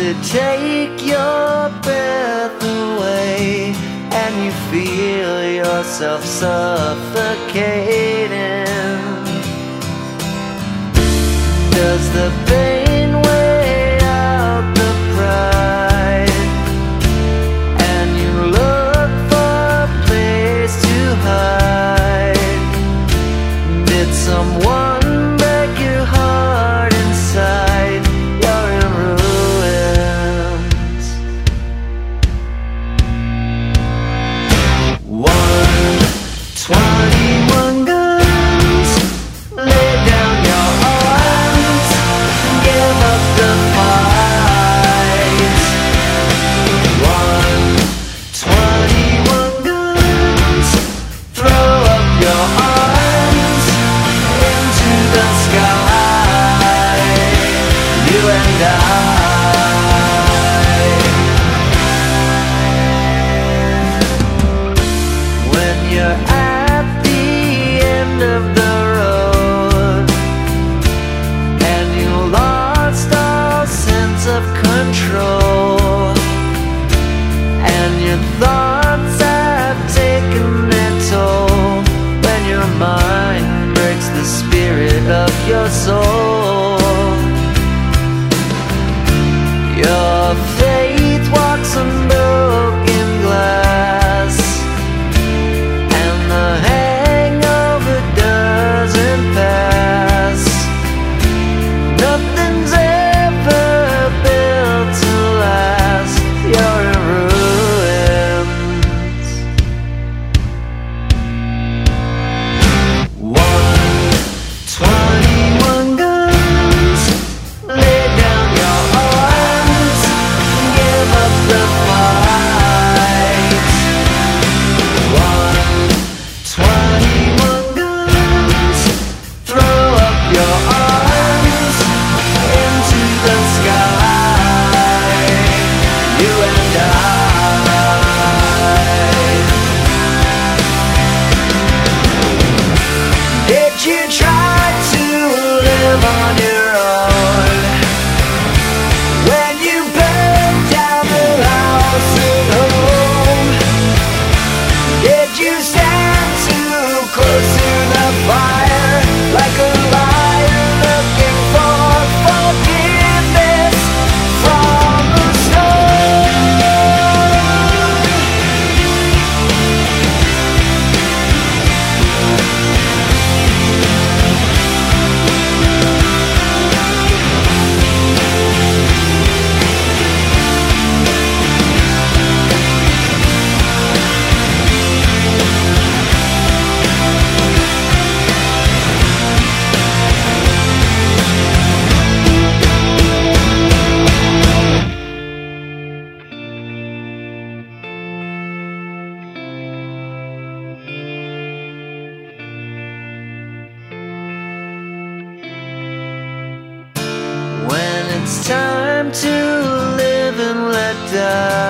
It take your breath away? And you feel yourself suffocating? Does the love time to live and let die.